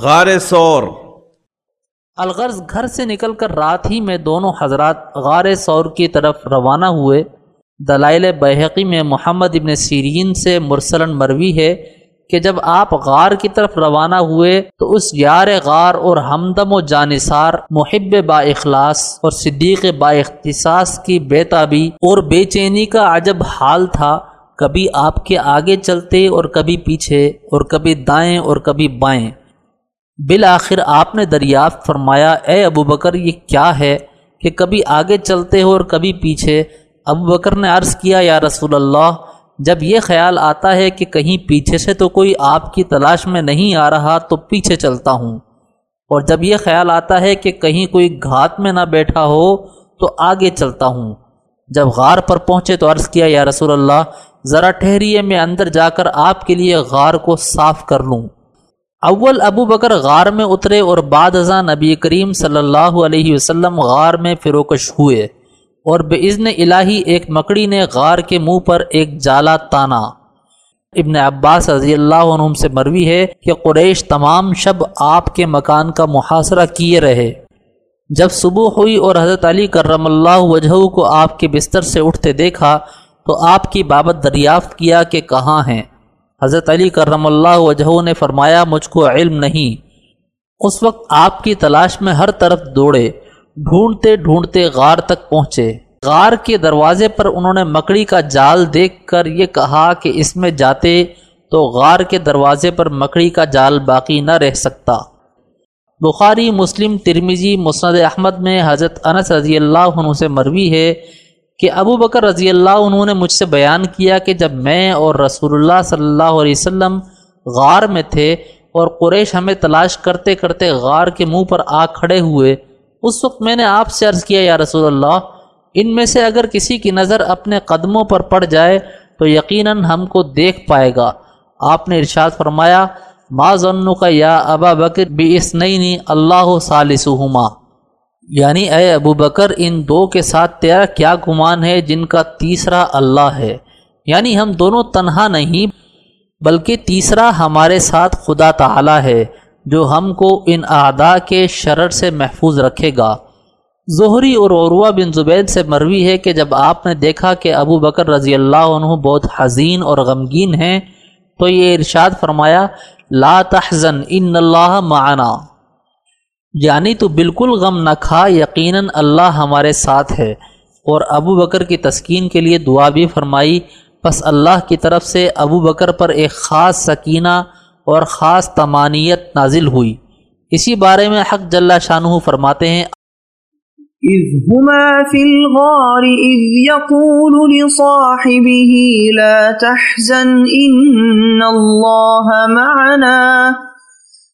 غار سور۔ الغرض گھر سے نکل کر رات ہی میں دونوں حضرات غار سور کی طرف روانہ ہوئے۔ دلائل بحقی میں محمد ابن سیرین سے مرسلن مروی ہے کہ جب آپ غار کی طرف روانہ ہوئے تو اس یار غار اور ہمدم و جانصار محب با اخلاص اور صدیق با اختصاص کی بے تابی اور بے چینی کا عجب حال تھا۔ کبھی آپ کے آگے چلتے اور کبھی پیچھے اور کبھی دائیں اور کبھی بائیں۔ بالآخر آپ نے دریافت فرمایا، اے ابو بکر، یہ کیا ہے کہ کبھی آگے چلتے ہو اور کبھی پیچھے؟ ابو بکر نے عرض کیا، یا رسول اللہ، جب یہ خیال آتا ہے کہ کہیں پیچھے سے تو کوئی آپ کی تلاش میں نہیں آ رہا، تو پیچھے چلتا ہوں۔ اور جب یہ خیال آتا ہے کہ کہیں کوئی گھات میں نہ بیٹھا ہو، تو آگے چلتا ہوں۔ جب غار پر پہنچے تو عرض کیا، یا رسول اللہ، ذرا ٹھہریے، میں اندر جا کر آپ کے لیے غار کو صاف کر لوں۔ اول ابو بکر غار میں اترے اور بعد ازاں نبی کریم صلی اللہ علیہ وسلم غار میں فروکش ہوئے اور بے الہی ایک مکڑی نے غار کے منہ پر ایک جالا تانا۔ ابن عباس رضی اللہ عنہ سے مروی ہے کہ قریش تمام شب آپ کے مکان کا محاصرہ کیے رہے۔ جب صبح ہوئی اور حضرت علی کرم اللہ وجہ کو آپ کے بستر سے اٹھتے دیکھا تو آپ کی بابت دریافت کیا کہ کہاں ہیں۔ حضرت علی کرم اللہ وجہ نے فرمایا، مجھ کو علم نہیں۔ اس وقت آپ کی تلاش میں ہر طرف دوڑے، ڈھونڈتے ڈھونڈتے غار تک پہنچے۔ غار کے دروازے پر انہوں نے مکڑی کا جال دیکھ کر یہ کہا کہ اس میں جاتے تو غار کے دروازے پر مکڑی کا جال باقی نہ رہ سکتا۔ بخاری، مسلم ترمیزی مسند احمد میں حضرت انس رضی اللہ عنہ سے مروی ہے۔ کہ ابو بکر رضی اللہ عنہ نے مجھ سے بیان کیا کہ جب میں اور رسول اللہ صلی اللہ علیہ وسلم غار میں تھے اور قریش ہمیں تلاش کرتے کرتے غار کے منہ پر آ کھڑے ہوئے، اس وقت میں نے آپ سے عرض کیا، یا رسول اللہ، ان میں سے اگر کسی کی نظر اپنے قدموں پر پڑ جائے تو یقیناً ہم کو دیکھ پائے گا۔ آپ نے ارشاد فرمایا، ما ظن کا یا ابا بکر بھی اس نئی اللہ ثالثہما یعنی اے ابو بکر، ان دو کے ساتھ تیرا کیا گمان ہے جن کا تیسرا اللہ ہے؟ یعنی ہم دونوں تنہا نہیں، بلکہ تیسرا ہمارے ساتھ خدا تعالی ہے، جو ہم کو ان اعداء کے شرر سے محفوظ رکھے گا۔ ظہری اور عروہ بن زبید سے مروی ہے کہ جب آپ نے دیکھا کہ ابو بکر رضی اللہ عنہ بہت حزین اور غمگین ہیں، تو یہ ارشاد فرمایا، لا تحزن، ان اللہ معنا۔ یعنی تو بالکل غم نہ کھا، یقیناً اللہ ہمارے ساتھ ہے۔ اور ابو بکر کی تسکین کے لیے دعا بھی فرمائی۔ بس اللہ کی طرف سے ابو بکر پر ایک خاص سکینہ اور خاص تمانیت نازل ہوئی۔ اسی بارے میں حق جل شانہ فرماتے ہیں۔ اذ هما في الغار، اذ يقول لصاحبه لا تحزن، ان الله معنا۔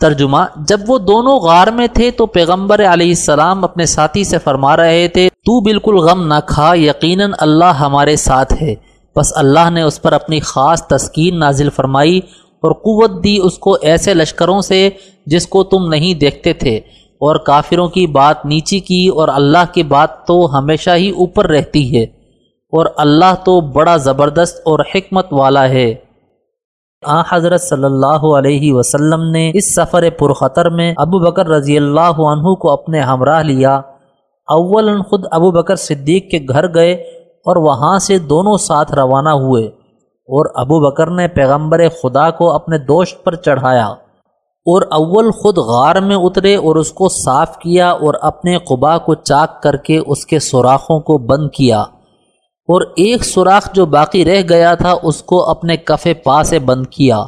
ترجمہ، جب وہ دونوں غار میں تھے تو پیغمبر علیہ السلام اپنے ساتھی سے فرما رہے تھے، تو بالکل غم نہ کھا، یقیناً اللہ ہمارے ساتھ ہے۔ بس اللہ نے اس پر اپنی خاص تسکین نازل فرمائی اور قوت دی اس کو ایسے لشکروں سے جس کو تم نہیں دیکھتے تھے۔ اور کافروں کی بات نیچی کی اور اللہ کی بات تو ہمیشہ ہی اوپر رہتی ہے۔ اور اللہ تو بڑا زبردست اور حکمت والا ہے۔ آ حضرت صلی اللہ علیہ وسلم نے اس سفر پرخطر میں ابو بکر رضی اللہ عنہ کو اپنے ہمراہ لیا۔ اول خود ابو بکر صدیق کے گھر گئے اور وہاں سے دونوں ساتھ روانہ ہوئے اور ابو بکر نے پیغمبر خدا کو اپنے دوست پر چڑھایا اور اول خود غار میں اترے اور اس کو صاف کیا اور اپنے قبا کو چاک کر کے اس کے سوراخوں کو بند کیا۔ اور ایک سوراخ جو باقی رہ گیا تھا، اس کو اپنے کفے پا سے بند کیا۔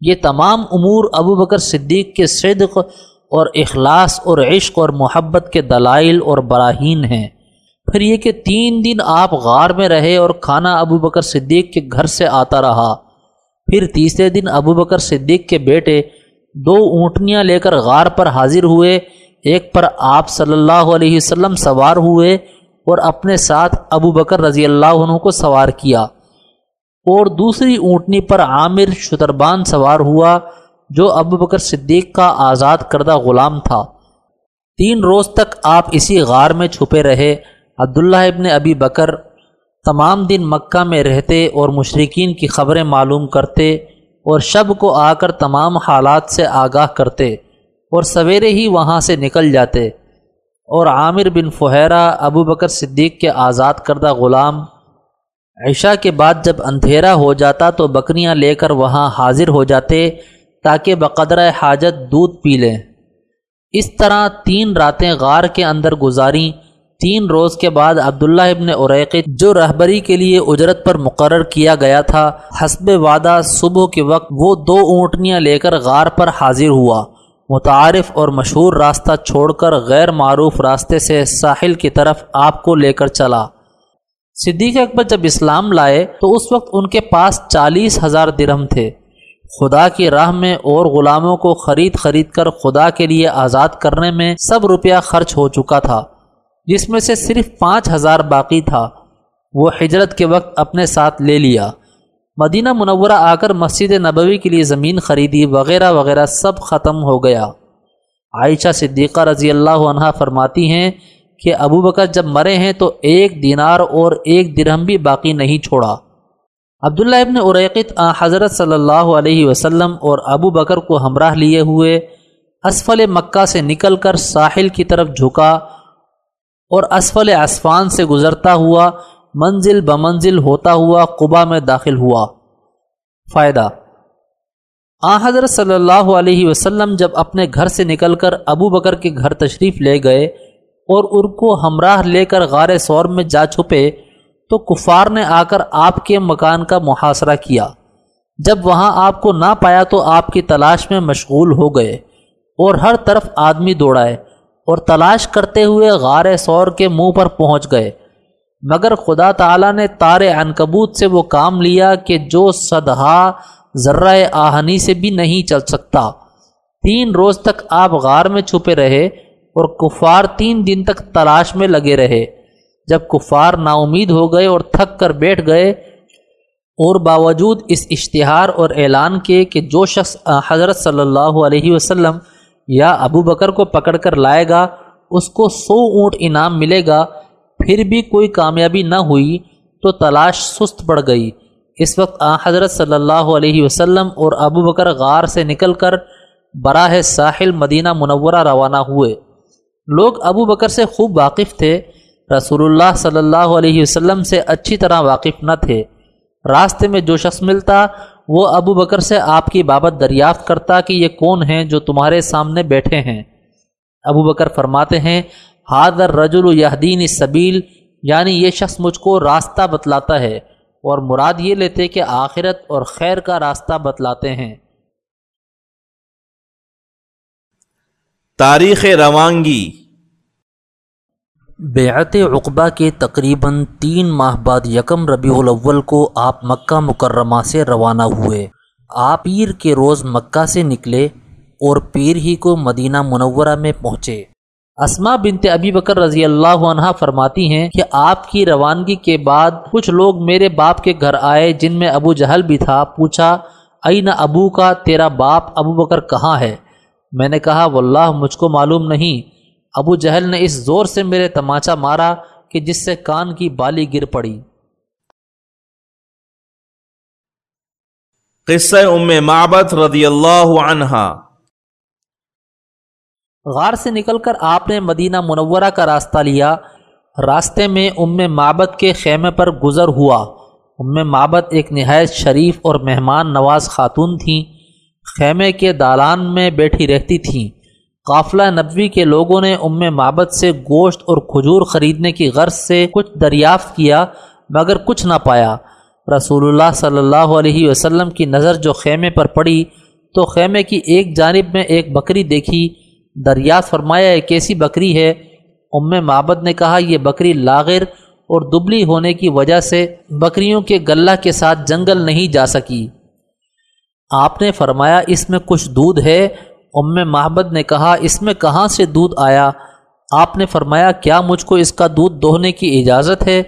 یہ تمام امور ابو بکر صدیق کے صدق اور اخلاص اور عشق اور محبت کے دلائل اور براہین ہیں۔ پھر یہ کہ تین دن آپ غار میں رہے اور کھانا ابو بکر صدیق کے گھر سے آتا رہا۔ پھر تیسرے دن ابو بکر صدیق کے بیٹے دو اونٹنیاں لے کر غار پر حاضر ہوئے۔ ایک پر آپ صلی اللہ علیہ وسلم سوار ہوئے۔ اور اپنے ساتھ ابو بکر رضی اللہ عنہ کو سوار کیا۔ اور دوسری اونٹنی پر عامر شتربان سوار ہوا، جو ابو بکر صدیق کا آزاد کردہ غلام تھا۔ تین روز تک آپ اسی غار میں چھپے رہے۔ عبداللہ ابن ابی بکر تمام دن مکہ میں رہتے اور مشرقین کی خبریں معلوم کرتے اور شب کو آ کر تمام حالات سے آگاہ کرتے اور سویرے ہی وہاں سے نکل جاتے۔ اور عامر بن فہیرہ ابو بکر صدیق کے آزاد کردہ غلام۔ عشاء کے بعد جب اندھیرا ہو جاتا تو بکریاں لے کر وہاں حاضر ہو جاتے تاکہ بقدر حاجت دودھ پی لیں۔ اس طرح تین راتیں غار کے اندر گزاریں۔ تین روز کے بعد عبداللہ ابن عریق جو رہبری کے لیے اجرت پر مقرر کیا گیا تھا، حسب وعدہ صبح کے وقت وہ دو اونٹنیاں لے کر غار پر حاضر ہوا۔ متعارف اور مشہور راستہ چھوڑ کر غیر معروف راستے سے ساحل کی طرف آپ کو لے کر چلا۔ صدیق اکبر جب اسلام لائے تو اس وقت ان کے پاس چالیس ہزار درہم تھے۔ خدا کی راہ میں اور غلاموں کو خرید خرید کر خدا کے لیے آزاد کرنے میں سب روپیہ خرچ ہو چکا تھا، جس میں سے صرف پانچ ہزار باقی تھا۔ وہ ہجرت کے وقت اپنے ساتھ لے لیا۔ مدینہ منورہ آ کر مسجد نبوی کے لیے زمین خریدی وغیرہ وغیرہ سب ختم ہو گیا۔ عائشہ صدیقہ رضی اللہ عنہ فرماتی ہیں کہ ابو بکر جب مرے ہیں تو ایک دینار اور ایک درہم بھی باقی نہیں چھوڑا۔ عبداللہ ابن عریقت حضرت صلی اللہ علیہ وسلم اور ابو بکر کو ہمراہ لیے ہوئے اسفل مکہ سے نکل کر ساحل کی طرف جھکا اور اسفل اسفان سے گزرتا ہوا منزل بمنزل ہوتا ہوا قبا میں داخل ہوا۔ فائدہ۔ آ، حضرت صلی اللہ علیہ وسلم جب اپنے گھر سے نکل کر ابو بکر کے گھر تشریف لے گئے اور ان کو ہمراہ لے کر غار سور میں جا چھپے، تو کفار نے آ کر آپ کے مکان کا محاصرہ کیا۔ جب وہاں آپ کو نہ پایا تو آپ کی تلاش میں مشغول ہو گئے اور ہر طرف آدمی دوڑائے اور تلاش کرتے ہوئے غار سور کے منہ پر پہنچ گئے۔ مگر خدا تعالیٰ نے تار عنکبوت سے وہ کام لیا کہ جو صدحا ذرہ آہنی سے بھی نہیں چل سکتا۔ تین روز تک آپ غار میں چھپے رہے اور کفار تین دن تک تلاش میں لگے رہے۔ جب کفار نا امید ہو گئے اور تھک کر بیٹھ گئے اور باوجود اس اشتہار اور اعلان کے کہ جو شخص حضرت صلی اللہ علیہ وسلم یا ابو بکر کو پکڑ کر لائے گا، اس کو سو اونٹ انعام ملے گا۔ پھر بھی کوئی کامیابی نہ ہوئی تو تلاش سست پڑ گئی۔ اس وقت آ حضرت صلی اللہ علیہ وسلم اور ابو بکر غار سے نکل کر براہ ساحل مدینہ منورہ روانہ ہوئے۔ لوگ ابو بکر سے خوب واقف تھے۔ رسول اللہ صلی اللہ علیہ وسلم سے اچھی طرح واقف نہ تھے۔ راستے میں جو شخص ملتا، وہ ابو بکر سے آپ کی بابت دریافت کرتا کہ یہ کون ہیں جو تمہارے سامنے بیٹھے ہیں۔ ابو بکر فرماتے ہیں حاضر رجل یہدین سبیل یعنی یہ شخص مجھ کو راستہ بتلاتا ہے اور مراد یہ لیتے کہ آخرت اور خیر کا راستہ بتلاتے ہیں۔ تاریخ روانگی بیعت عقبہ کے تقریباً تین ماہ بعد یکم ربیع الاول کو آپ مکہ مکرمہ سے روانہ ہوئے۔ آپ پیر کے روز مکہ سے نکلے اور پیر ہی کو مدینہ منورہ میں پہنچے۔ اسما بنت ابی بکر رضی اللہ عنہ فرماتی ہیں کہ آپ کی روانگی کے بعد کچھ لوگ میرے باپ کے گھر آئے جن میں ابو جہل بھی تھا، پوچھا این ابو کا تیرا باپ ابو بکر کہاں ہے؟ میں نے کہا، واللہ، مجھ کو معلوم نہیں۔ ابو جہل نے اس زور سے میرے تماچا مارا کہ جس سے کان کی بالی گر پڑی۔ قصہ ام معبت رضی اللہ عنہ غار سے نکل کر آپ نے مدینہ منورہ کا راستہ لیا۔ راستے میں ام معبد کے خیمے پر گزر ہوا۔ ام معبد ایک نہایت شریف اور مہمان نواز خاتون تھیں۔ خیمے کے دالان میں بیٹھی رہتی تھیں۔ قافلہ نبوی کے لوگوں نے ام معبد سے گوشت اور کھجور خریدنے کی غرض سے کچھ دریافت کیا، مگر کچھ نہ پایا۔ رسول اللہ صلی اللہ علیہ وسلم کی نظر جو خیمے پر پڑی، تو خیمے کی ایک جانب میں ایک بکری دیکھی۔ دریافت فرمایا، ایک کیسی بکری ہے ام معبد نے کہا، یہ بکری لاغر اور دبلی ہونے کی وجہ سے بکریوں کے گلہ کے ساتھ جنگل نہیں جا سکی۔ آپ نے فرمایا، اس میں کچھ دودھ ہے ام محبت نے کہا، اس میں کہاں سے دودھ آیا؟ آپ نے فرمایا، کیا مجھ کو اس کا دودھ دوہنے کی اجازت ہے؟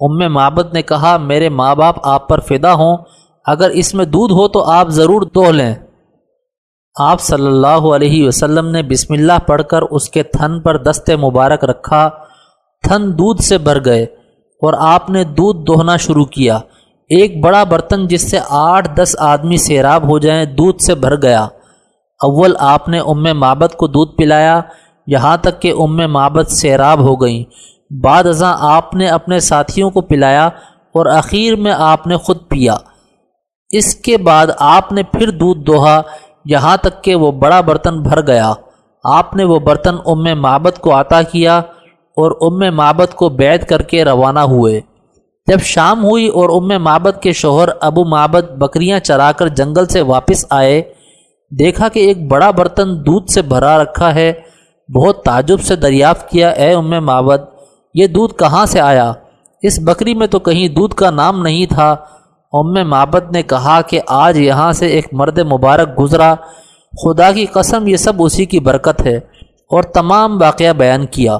ام محبت نے کہا، میرے ماں باپ آپ پر فدا ہوں، اگر اس میں دودھ ہو تو آپ ضرور دوہ لیں آپ صلی اللہ علیہ وسلم نے بسم اللہ پڑھ کر اس کے تھن پر دست مبارک رکھا، تھن دودھ سے بھر گئے اور آپ نے دودھ دوہنا شروع کیا۔ ایک بڑا برتن جس سے آٹھ دس آدمی سیراب ہو جائیں، دودھ سے بھر گیا۔ اول آپ نے ام مابت کو دودھ پلایا، یہاں تک کہ ام مابت سیراب ہو گئیں۔ بعد ازاں آپ نے اپنے ساتھیوں کو پلایا اور اخیر میں آپ نے خود پیا۔ اس کے بعد آپ نے پھر دودھ دوہا۔ یہاں تک کہ وہ بڑا برتن بھر گیا۔ آپ نے وہ برتن ام معبد کو عطا کیا اور ام معبد کو بیت کر کے روانہ ہوئے۔ جب شام ہوئی اور ام معبد کے شوہر ابو معبد بکریاں چرا کر جنگل سے واپس آئے، دیکھا کہ ایک بڑا برتن دودھ سے بھرا رکھا ہے۔ بہت تعجب سے دریافت کیا، اے ام معبد، یہ دودھ کہاں سے آیا؟ اس بکری میں تو کہیں دودھ کا نام نہیں تھا۔ ام معبد نے کہا کہ آج یہاں سے ایک مرد مبارک گزرا۔ خدا کی قسم، یہ سب اسی کی برکت ہے۔ اور تمام واقعہ بیان کیا۔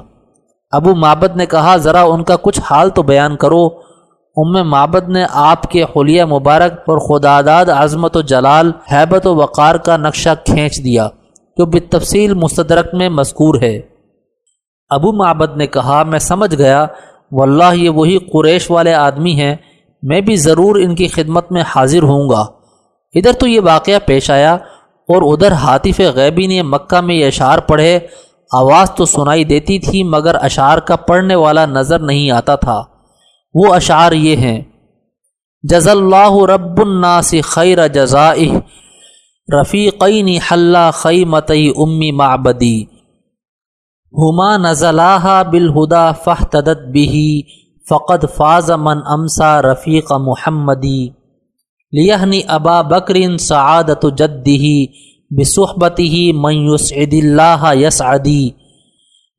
ابو معبد نے کہا، ذرا ان کا کچھ حال تو بیان کرو۔ ام معبد نے آپ کے حلیہ مبارک اور خدا داد عظمت و جلال، حیبت و وقار کا نقشہ کھینچ دیا، جو بالتفصیل مستدرک میں مذکور ہے۔ ابو معبد نے کہا، میں سمجھ گیا، واللہ یہ وہی قریش والے آدمی ہیں میں بھی ضرور ان کی خدمت میں حاضر ہوں گا۔ ادھر تو یہ واقعہ پیش آیا اور ادھر حاطف غیبی نے مکہ میں یہ اشعار پڑھے۔ آواز تو سنائی دیتی تھی مگر اشعار کا پڑھنے والا نظر نہیں آتا تھا۔ وہ اشعار یہ ہیں۔ جز اللہ رب الناس خیر جزائے رفیقین حلہ خی متعی امی معبدی۔ ہما نزلہ بالہدا فحتدت بھی فقد فاز من امسا رفیق محمدی لیہنی ابا بکرین سعادت جدی بصحبتی من یسعد اللہ یسعدی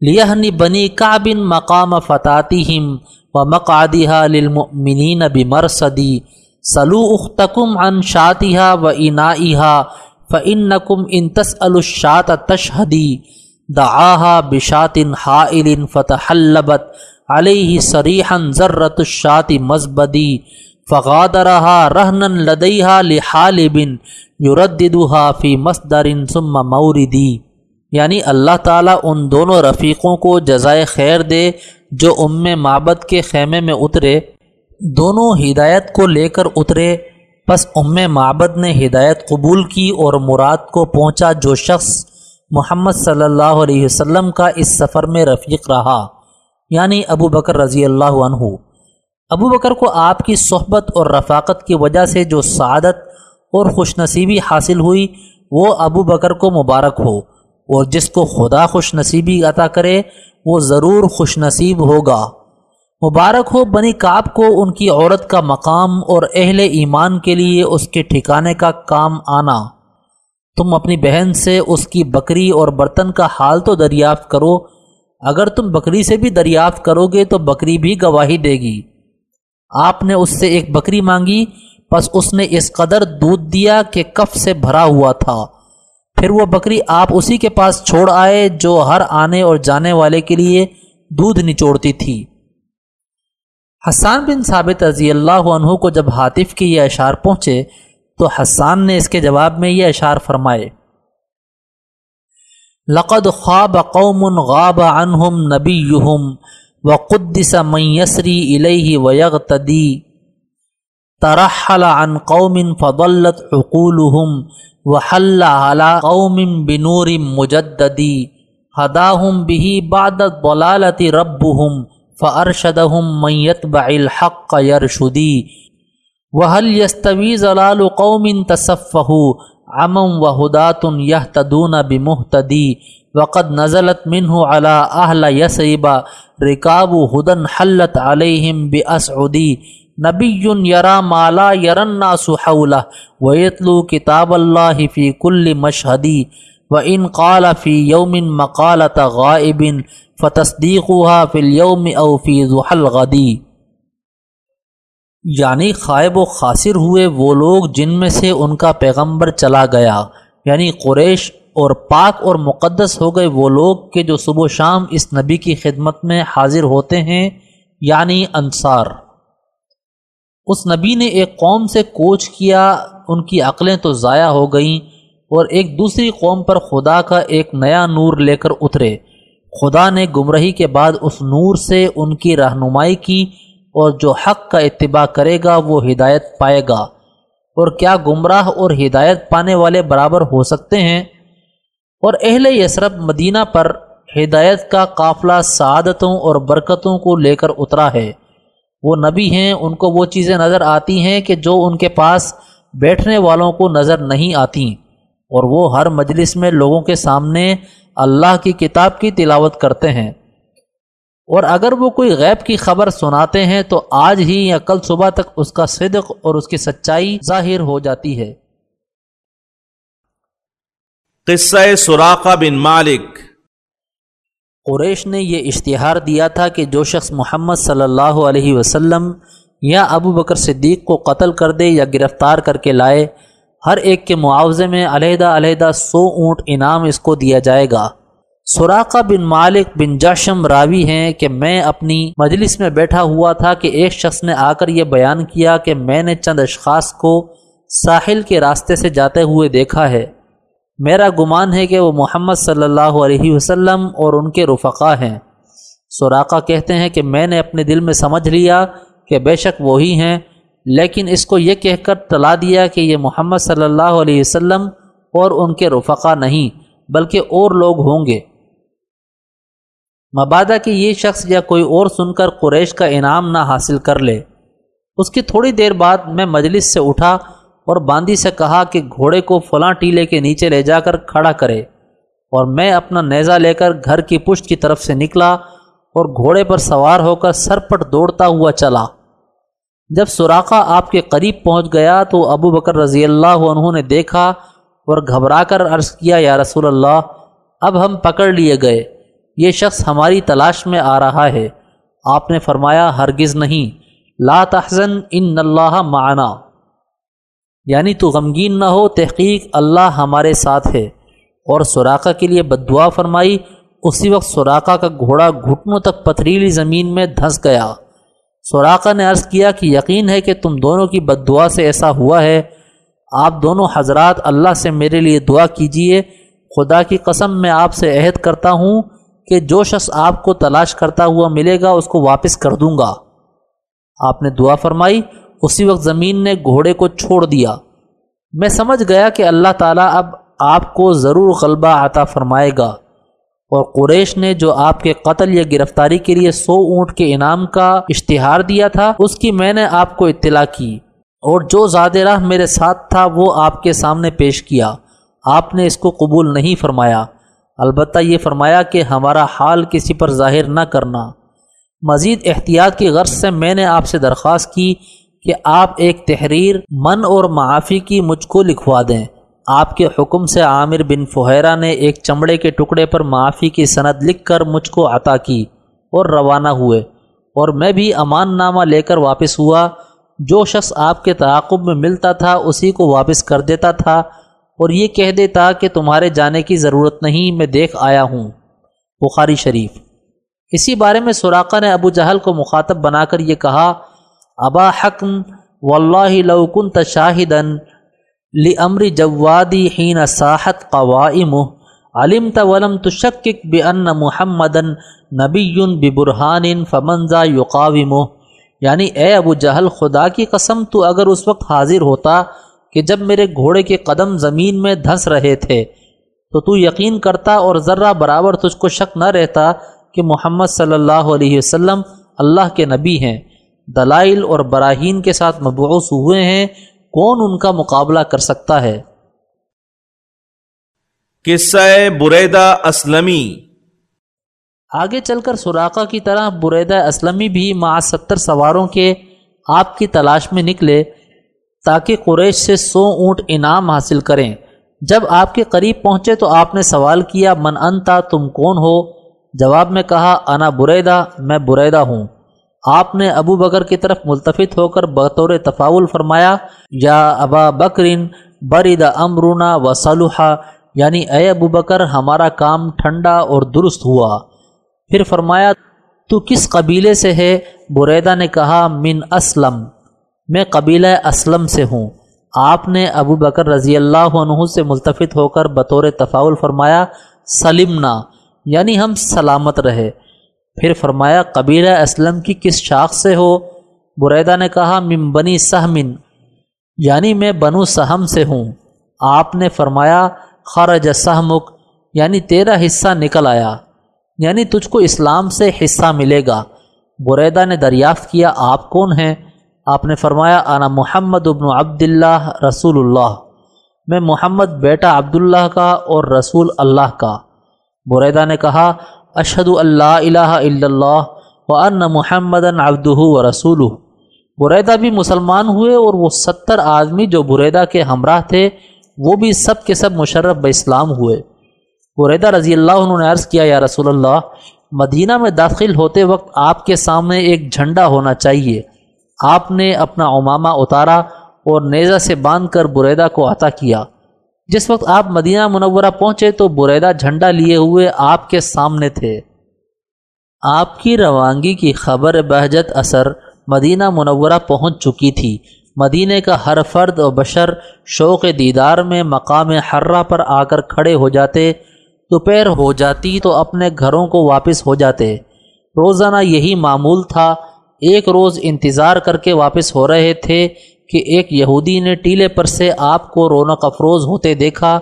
لیہنی بنی کعبن مقام فتاتہم و مقعدها للمؤمنین بمرصدی سلو اختکم عن شاتها و انائها فإنکم ان تسألوا الشات تشہدی دعاها بشات حائل فتحلبت علیہ سریحن ذرت الشات مزبدی، فغادرہا رہنن لدیہا لحالبن یرددہا فی مصدر ثم موردی۔ یعنی اللہ تعالیٰ ان دونوں رفیقوں کو جزائے خیر دے جو ام معبد کے خیمے میں اترے، دونوں ہدایت کو لے کر اترے۔ پس ام معبد نے ہدایت قبول کی اور مراد کو پہنچا جو شخص محمد صلی اللہ علیہ وسلم کا اس سفر میں رفیق رہا۔ یعنی ابو بکر رضی اللہ عنہ۔ ابو بکر کو آپ کی صحبت اور رفاقت کی وجہ سے جو سعادت اور خوش نصیبی حاصل ہوئی، وہ ابو بکر کو مبارک ہو۔ اور جس کو خدا خوش نصیبی عطا کرے، وہ ضرور خوش نصیب ہوگا۔ مبارک ہو بنی کعب کو ان کی عورت کا مقام اور اہل ایمان کے لیے اس کے ٹھکانے کا کام آنا۔ تم اپنی بہن سے اس کی بکری اور برتن کا حال تو دریافت کرو اگر تم بکری سے بھی دریافت کرو گے تو بکری بھی گواہی دے گی۔ آپ نے اس سے ایک بکری مانگی، پس اس نے اس قدر دودھ دیا کہ کف سے بھرا ہوا تھا۔ پھر وہ بکری آپ اسی کے پاس چھوڑ آئے جو ہر آنے اور جانے والے کے لیے دودھ نچوڑتی تھی۔ حسان بن ثابت رضی اللہ عنہ کو جب حاطف کے یہ اشعار پہنچے، تو حسان نے اس کے جواب میں یہ اشعار فرمائے۔ لقد خواب قوم غاب عنهم نبيهم وقدس من يسري إليه ويغتدي ترحل عن قوم فضلت عقولهم وحل على قوم بنور مجدد. هداهم به بعد الضلالة ربهم فأرشدهم من يتبع الحق يرشدي. وهل يستوي ظلال قوم تصفه امم و ہدات یہ تدون بمحتدی وقد نزلت منہ علا اہل یسیبا رکاب ہدن حلت علیہم باسعدی نبی یرا مالا یرنا سحولہ ویتلو کتاب اللہ فی کل مشہدی و ان قال فی یوم مقالت غائب فتصدیقها فی اليوم او فی ذحل غدی یعنی خائب و خاصر ہوئے وہ لوگ جن میں سے ان کا پیغمبر چلا گیا۔ یعنی قریش اور پاک اور مقدس ہو گئے وہ لوگ کہ جو صبح و شام اس نبی کی خدمت میں حاضر ہوتے ہیں یعنی انصار۔ اس نبی نے ایک قوم سے کوچ کیا، ان کی عقلیں تو ضائع ہو گئیں اور ایک دوسری قوم پر خدا کا ایک نیا نور لے کر اترے۔ خدا نے گمرہی کے بعد اس نور سے ان کی رہنمائی کی اور جو حق کا اتباع کرے گا وہ ہدایت پائے گا۔ اور کیا گمراہ اور ہدایت پانے والے برابر ہو سکتے ہیں؟ اور اہل یسرب مدینہ پر ہدایت کا قافلہ سعادتوں اور برکتوں کو لے کر اترا ہے۔ وہ نبی ہیں، ان کو وہ چیزیں نظر آتی ہیں کہ جو ان کے پاس بیٹھنے والوں کو نظر نہیں آتی۔ اور وہ ہر مجلس میں لوگوں کے سامنے اللہ کی کتاب کی تلاوت کرتے ہیں۔ اور اگر وہ کوئی غیب کی خبر سناتے ہیں تو آج ہی یا کل صبح تک اس کا صدق اور اس کی سچائی ظاہر ہو جاتی ہے۔ قصہ سراقہ بن مالک۔ قریش نے یہ اشتہار دیا تھا کہ جو شخص محمد صلی اللہ علیہ وسلم یا ابو بکر صدیق کو قتل کر دے یا گرفتار کر کے لائے ہر ایک کے معاوضے میں علیحدہ علیحدہ سو اونٹ انعام اس کو دیا جائے گا۔ سوراقہ بن مالک بن جاشم راوی ہیں کہ میں اپنی مجلس میں بیٹھا ہوا تھا کہ ایک شخص نے آ کر یہ بیان کیا کہ میں نے چند اشخاص کو ساحل کے راستے سے جاتے ہوئے دیکھا ہے۔ میرا گمان ہے کہ وہ محمد صلی اللہ علیہ وسلم اور ان کے رفقا ہیں۔ سوراقہ کہتے ہیں کہ میں نے اپنے دل میں سمجھ لیا کہ بے شک وہی ہیں، لیکن اس کو یہ کہہ کر تلا دیا کہ یہ محمد صلی اللہ علیہ وسلم اور ان کے رفقا نہیں، بلکہ اور لوگ ہوں گے۔ مبادہ کہ یہ شخص یا کوئی اور سن کر قریش کا انعام نہ حاصل کر لے۔ اس کی تھوڑی دیر بعد میں مجلس سے اٹھا اور باندی سے کہا کہ گھوڑے کو فلاں ٹیلے کے نیچے لے جا کر کھڑا کرے۔ اور میں اپنا نیزہ لے کر گھر کی پشت کی طرف سے نکلا اور گھوڑے پر سوار ہو کر سرپٹ دوڑتا ہوا چلا۔ جب سوراخا آپ کے قریب پہنچ گیا تو ابو بکر رضی اللہ عنہ نے دیکھا اور گھبرا کر عرض کیا، یا رسول اللہ، اب ہم پکڑ لیے گئے۔ یہ شخص ہماری تلاش میں آ رہا ہے۔ آپ نے فرمایا، ہرگز نہیں۔ لا تحزن، ان اللہ معنا۔ یعنی تو غمگین نہ ہو، تحقیق اللہ ہمارے ساتھ ہے۔ اور سوراخا کے لیے بدعا فرمائی، اسی وقت سوراخا کا گھوڑا گھٹنوں تک پتھریلی زمین میں دھنس گیا۔ سوراخا نے عرض کیا کہ یقین ہے کہ تم دونوں کی بد دعا سے ایسا ہوا ہے۔ آپ دونوں حضرات اللہ سے میرے لیے دعا کیجیے۔ خدا کی قسم، میں آپ سے عہد کرتا ہوں۔ کہ جو شخص آپ کو تلاش کرتا ہوا ملے گا، اس کو واپس کر دوں گا۔ آپ نے دعا فرمائی، اسی وقت زمین نے گھوڑے کو چھوڑ دیا۔ میں سمجھ گیا کہ اللہ تعالیٰ اب آپ کو ضرور غلبہ عطا فرمائے گا۔ اور قریش نے جو آپ کے قتل یا گرفتاری کے لیے سو اونٹ کے انعام کا اشتہار دیا تھا، اس کی میں نے آپ کو اطلاع کی۔ اور جو زیادہ راہ میرے ساتھ تھا، وہ آپ کے سامنے پیش کیا۔ آپ نے اس کو قبول نہیں فرمایا۔ البتہ یہ فرمایا کہ ہمارا حال کسی پر ظاہر نہ کرنا۔ مزید احتیاط کی غرض سے میں نے آپ سے درخواست کی کہ آپ ایک تحریر من اور معافی کی مجھ کو لکھوا دیں۔ آپ کے حکم سے عامر بن فہیرہ نے ایک چمڑے کے ٹکڑے پر معافی کی سند لکھ کر مجھ کو عطا کی اور روانہ ہوئے۔ اور میں بھی امان نامہ لے کر واپس ہوا۔ جو شخص آپ کے تعاقب میں ملتا تھا اسی کو واپس کر دیتا تھا۔ اور یہ کہہ دیتا کہ تمہارے جانے کی ضرورت نہیں، میں دیکھ آیا ہوں۔ بخاری شریف۔ اسی بارے میں سوراقہ نے ابو جہل کو مخاطب بنا کر یہ کہا، ابا حکم و اللہ لوکن تشاہدن لمر جوادی حین ساحت قوائم علم تولم تشکک بن محمدن نبی ببرحان فمنزا یقاوم یعنی اے ابو جہل، خدا کی قسم، تو اگر اس وقت حاضر ہوتا کہ جب میرے گھوڑے کے قدم زمین میں دھنس رہے تھے تو تو یقین کرتا اور ذرہ برابر تجھ کو شک نہ رہتا کہ محمد صلی اللہ علیہ وسلم اللہ کے نبی ہیں۔ دلائل اور براہین کے ساتھ مبعوث ہوئے ہیں کون ان کا مقابلہ کر سکتا ہے؟ قصہ بریدہ اسلمی۔ آگے چل کر سوراخا کی طرح بریدہ اسلمی بھی مع ستر سواروں کے آپ کی تلاش میں نکلے۔ تاکہ قریش سے سو اونٹ انعام حاصل کریں۔ جب آپ کے قریب پہنچے تو آپ نے سوال کیا، من انتا تم کون ہو؟ جواب میں کہا، انا بریدہ، میں بریدہ ہوں۔ آپ نے ابو بکر کی طرف ملتفت ہو کر بطور تفاول فرمایا، یا ابا بکرین برد امرونا و صلحہ یعنی اے ابو بکر، ہمارا کام ٹھنڈا اور درست ہوا۔ پھر فرمایا، تو کس قبیلے سے ہے؟ بریدہ نے کہا، من اسلم۔ میں قبیلہ اسلم سے ہوں۔ آپ نے ابو بکر رضی اللہ عنہ سے ملتفت ہو کر بطور تفاول فرمایا، سلمنا یعنی ہم سلامت رہے۔ پھر فرمایا، قبیلہ اسلم کی کس شاخ سے ہو؟ بریدہ نے کہا، من بنی سہمن یعنی میں بنو سہم سے ہوں۔ آپ نے فرمایا، خرج سہمک یعنی تیرا حصہ نکل آیا۔ یعنی تجھ کو اسلام سے حصہ ملے گا۔ بریدہ نے دریافت کیا، آپ کون ہیں؟ آپ نے فرمایا، انا محمد ابن عبداللہ رسول اللہ میں محمد بیٹا عبداللہ کا اور رسول اللہ کا۔ بریدہ نے کہا اشہد اللہ الہ الا اللہ و ان محمد ابدہ و رسول بریدہ بھی مسلمان ہوئے اور وہ ستر آدمی جو بریدہ کے ہمراہ تھے، وہ بھی سب کے سب مشرف ب اسلام ہوئے۔ بریدہ رضی اللہ عنہ نے عرض کیا، یا رسول اللہ، مدینہ میں داخل ہوتے وقت آپ کے سامنے ایک جھنڈا ہونا چاہیے۔ آپ نے اپنا امامہ اتارا اور نیزہ سے باندھ کر بریدہ کو عطا کیا۔ جس وقت آپ مدینہ منورہ پہنچے تو بریدہ جھنڈا لیے ہوئے آپ کے سامنے تھے۔ آپ کی روانگی کی خبر بہجت اثر مدینہ منورہ پہنچ چکی تھی۔ مدینہ کا ہر فرد و بشر شوق دیدار میں مقام حرہ پر آ کر کھڑے ہو جاتے، دوپہر ہو جاتی تو اپنے گھروں کو واپس ہو جاتے۔ روزانہ یہی معمول تھا ایک روز انتظار کر کے واپس ہو رہے تھے کہ ایک یہودی نے ٹیلے پر سے آپ کو رونق افروز ہوتے دیکھا۔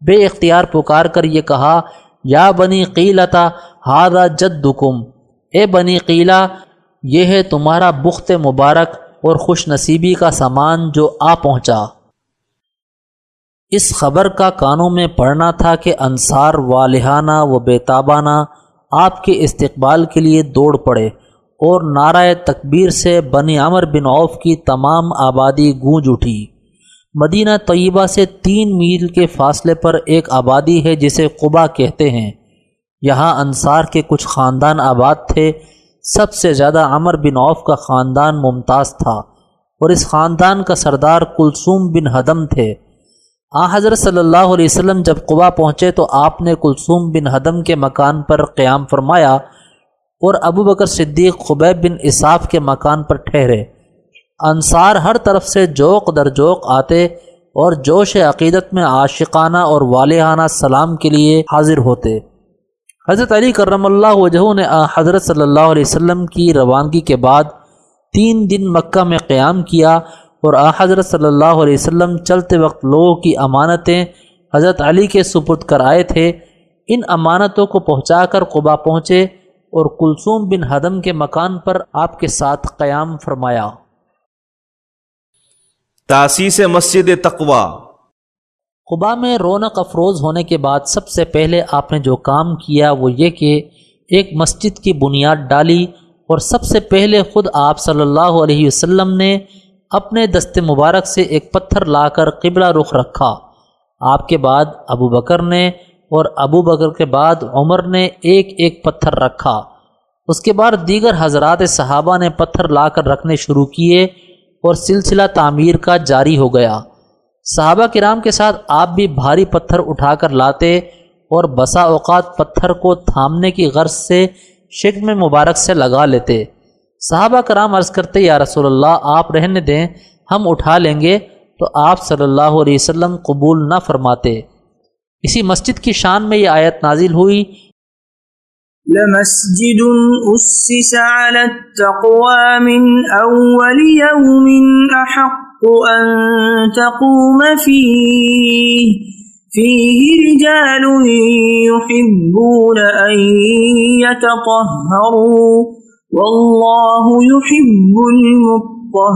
بے اختیار پکار کر یہ کہا، یا بنی قیلتا ہادہ جد اے بنی قیلہ، یہ ہے تمہارا بخت مبارک اور خوش نصیبی کا سامان جو آ پہنچا۔ اس خبر کا کانوں میں پڑھنا تھا کہ انصار والہانہ و بیتابانہ آپ کے استقبال کے لیے دوڑ پڑے۔ اور نعرہ تکبیر سے بنی عمر بن عوف کی تمام آبادی گونج اٹھی۔ مدینہ طیبہ سے تین میل کے فاصلے پر ایک آبادی ہے جسے قبا کہتے ہیں۔ یہاں انصار کے کچھ خاندان آباد تھے۔ سب سے زیادہ عمر بن عوف کا خاندان ممتاز تھا اور اس خاندان کا سردار کلثوم بن حدم تھے۔ آ، حضرت صلی اللہ علیہ وسلم جب قبا پہنچے تو آپ نے کلثوم بن حدم کے مکان پر قیام فرمایا۔ اور ابو بکر صدیق، خبیب بن اصاف کے مکان پر ٹھہرے۔ انصار ہر طرف سے جوق در جوق آتے اور جوش عقیدت میں عاشقانہ اور والہانہ سلام کے لیے حاضر ہوتے۔ حضرت علی کرم اللہ وجہ نے حضرت صلی اللہ علیہ وسلم کی روانگی کے بعد تین دن مکہ میں قیام کیا اور آ، حضرت صلی اللہ علیہ وسلم چلتے وقت لوگوں کی امانتیں حضرت علی کے سپرد کر آئے تھے۔ ان امانتوں کو پہنچا کر قبا پہنچے۔ اور کلثوم بن حدم کے مکان پر آپ کے ساتھ قیام فرمایا۔ تاسیس مسجد تقوا قبا میں رونق افروز ہونے کے بعد سب سے پہلے آپ نے جو کام کیا وہ یہ کہ ایک مسجد کی بنیاد ڈالی اور سب سے پہلے خود آپ صلی اللہ علیہ وسلم نے اپنے دست مبارک سے ایک پتھر لا کر قبلہ رخ رکھا۔ آپ کے بعد ابو بکر نے اور ابو بکر کے بعد عمر نے ایک ایک پتھر رکھا۔ اس کے بعد دیگر حضرات صحابہ نے پتھر لا کر رکھنے شروع کیے اور سلسلہ تعمیر کا جاری ہو گیا۔ صحابہ کرام کے ساتھ آپ بھی بھاری پتھر اٹھا کر لاتے اور بسا اوقات پتھر کو تھامنے کی غرض سے شکم مبارک سے لگا لیتے۔ صحابہ کرام عرض کرتے، یا رسول اللہ، آپ رہنے دیں، ہم اٹھا لیں گے تو آپ صلی اللہ علیہ وسلم قبول نہ فرماتے۔ اسی مسجد کی شان میں یہ آیت نازل ہوئی۔ لمسجد أسس على التقوى من أول يوم أحق أن تقوم فيه فيه رجال يحبون أن يتطهروا، والله يحب المطهرين۔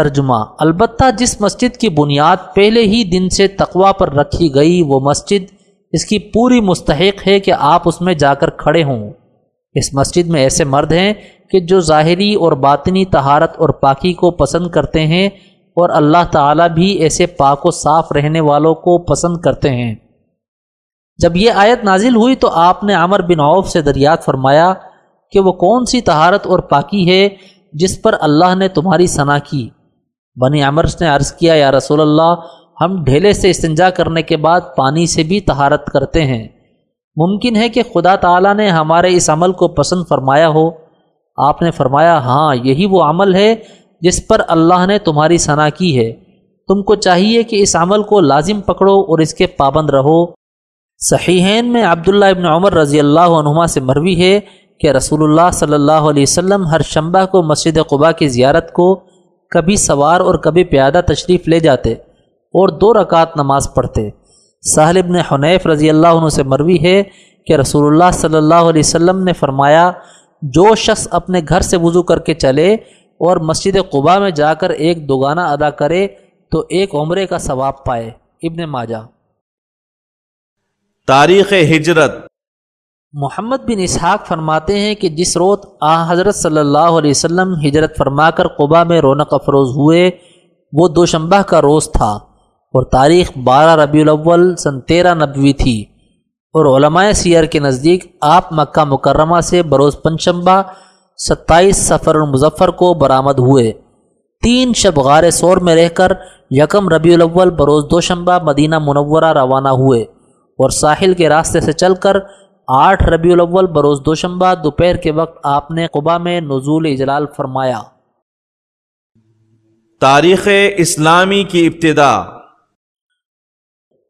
ترجمہ۔ البتہ جس مسجد کی بنیاد پہلے ہی دن سے تقوا پر رکھی گئی، وہ مسجد اس کی پوری مستحق ہے کہ آپ اس میں جا کر کھڑے ہوں۔ اس مسجد میں ایسے مرد ہیں کہ جو ظاہری اور باطنی تہارت اور پاکی کو پسند کرتے ہیں اور اللہ تعالیٰ بھی ایسے پاک و صاف رہنے والوں کو پسند کرتے ہیں۔ جب یہ آیت نازل ہوئی تو آپ نے عمر بن عوف سے دریات فرمایا کہ وہ کون سی تہارت اور پاکی ہے جس پر اللہ نے تمہاری ثنا کی۔ بنی عمرس نے عرض کیا، یا رسول اللہ، ہم ڈھیلے سے استنجا کرنے کے بعد پانی سے بھی تہارت کرتے ہیں۔ ممکن ہے کہ خدا تعالیٰ نے ہمارے اس عمل کو پسند فرمایا ہو۔ آپ نے فرمایا ہاں یہی وہ عمل ہے جس پر اللہ نے تمہاری ثنا کی ہے۔ تم کو چاہیے کہ اس عمل کو لازم پکڑو اور اس کے پابند رہو۔ صحیحین میں عبداللہ ابن عمر رضی اللہ عنہما سے مروی ہے کہ رسول اللہ صلی اللہ علیہ وسلم ہر شمبہ کو مسجد قباء کی زیارت کو کبھی سوار اور کبھی پیادہ تشریف لے جاتے اور دو رکعت نماز پڑھتے۔ ساحل ابن حنیف رضی اللہ عنہ سے مروی ہے کہ رسول اللہ صلی اللہ علیہ وسلم نے فرمایا، جو شخص اپنے گھر سے وضو کر کے چلے اور مسجد قباء میں جا کر ایک دوگانہ ادا کرے تو ایک عمرے کا ثواب پائے۔ ابن ماجہ۔ تاریخ ہجرت۔ محمد بن اسحاق فرماتے ہیں کہ جس روز آ حضرت صلی اللہ علیہ وسلم ہجرت فرما کر قبا میں رونق افروز ہوئے، وہ دوشنبہ کا روز تھا اور تاریخ بارہ ربیع الاول سن تیرہ نبوی تھی اور علماء سیر کے نزدیک آپ مکہ مکرمہ سے بروز پنچمبہ ستائیس سفر المظفر کو برآمد ہوئے۔ تین شب غار سور میں رہ کر یکم ربیع الاول بروز دوشنبہ مدینہ منورہ روانہ ہوئے اور ساحل کے راستے سے چل کر آٹھ ربیع الاول بروز دوشنبہ دوپہر کے وقت آپ نے قبا میں نزول اجلال فرمایا۔ تاریخ اسلامی کی ابتدا۔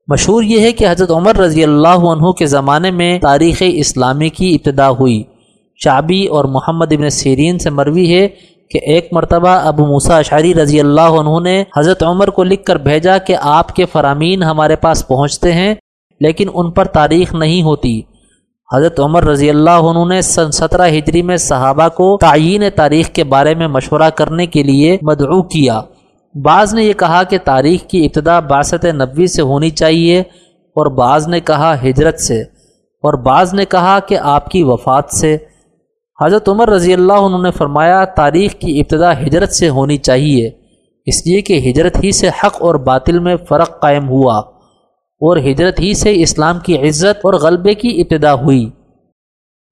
مشہور یہ ہے کہ حضرت عمر رضی اللہ عنہ کے زمانے میں تاریخ اسلامی کی ابتدا ہوئی۔ شعبی اور محمد ابن سیرین سے مروی ہے کہ ایک مرتبہ ابو موسا اشعری رضی اللہ عنہ نے حضرت عمر کو لکھ کر بھیجا کہ آپ کے فرامین ہمارے پاس پہنچتے ہیں لیکن ان پر تاریخ نہیں ہوتی۔ حضرت عمر رضی اللہ عنہ نے سن سترہ ہجری میں صحابہ کو تعین تاریخ کے بارے میں مشورہ کرنے کے لیے مدعو کیا۔ بعض نے یہ کہا کہ تاریخ کی ابتدا باسط نبوی سے ہونی چاہیے اور بعض نے کہا ہجرت سے اور بعض نے کہا کہ آپ کی وفات سے۔ حضرت عمر رضی اللہ عنہ نے فرمایا، تاریخ کی ابتدا ہجرت سے ہونی چاہیے، اس لیے کہ ہجرت ہی سے حق اور باطل میں فرق قائم ہوا۔ اور ہجرت ہی سے اسلام کی عزت اور غلبے کی ابتدا ہوئی۔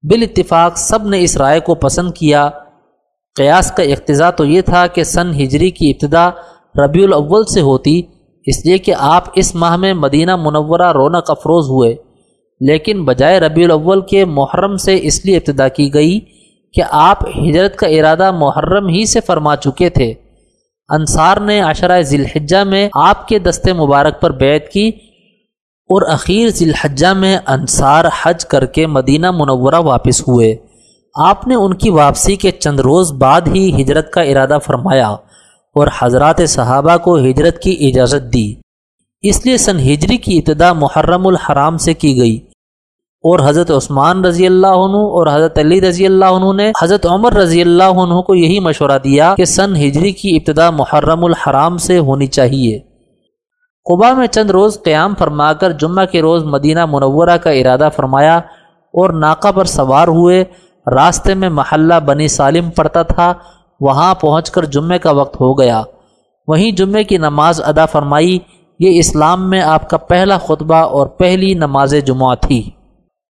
بال اتفاق سب نے اس رائے کو پسند کیا۔ قیاس کا اقتضا تو یہ تھا کہ سن ہجری کی ابتدا ربیع الاول سے ہوتی، اس لیے کہ آپ اس ماہ میں مدینہ منورہ رونق افروز ہوئے۔ لیکن بجائے ربیع الاول کے محرم سے اس لیے ابتدا کی گئی کہ آپ ہجرت کا ارادہ محرم ہی سے فرما چکے تھے۔ انصار نے عشرہ ذی الحجہ میں آپ کے دستے مبارک پر بیعت کی۔ اور اخیر ذی الحجہ میں انصار حج کر کے مدینہ منورہ واپس ہوئے۔ آپ نے ان کی واپسی کے چند روز بعد ہی ہجرت کا ارادہ فرمایا اور حضرات صحابہ کو ہجرت کی اجازت دی۔ اس لیے سن ہجری کی ابتدا محرم الحرام سے کی گئی۔ اور حضرت عثمان رضی اللہ عنہ اور حضرت علی رضی اللہ عنہ نے حضرت عمر رضی اللہ عنہ کو یہی مشورہ دیا کہ سن ہجری کی ابتدا محرم الحرام سے ہونی چاہیے۔ قبا میں چند روز قیام فرما کر جمعہ کے روز مدینہ منورہ کا ارادہ فرمایا اور ناکہ پر سوار ہوئے۔ راستے میں محلہ بنی سالم پڑتا تھا۔ وہاں پہنچ کر جمعے کا وقت ہو گیا۔ وہیں جمعے کی نماز ادا فرمائی، یہ اسلام میں آپ کا پہلا خطبہ اور پہلی نماز جمعہ تھی۔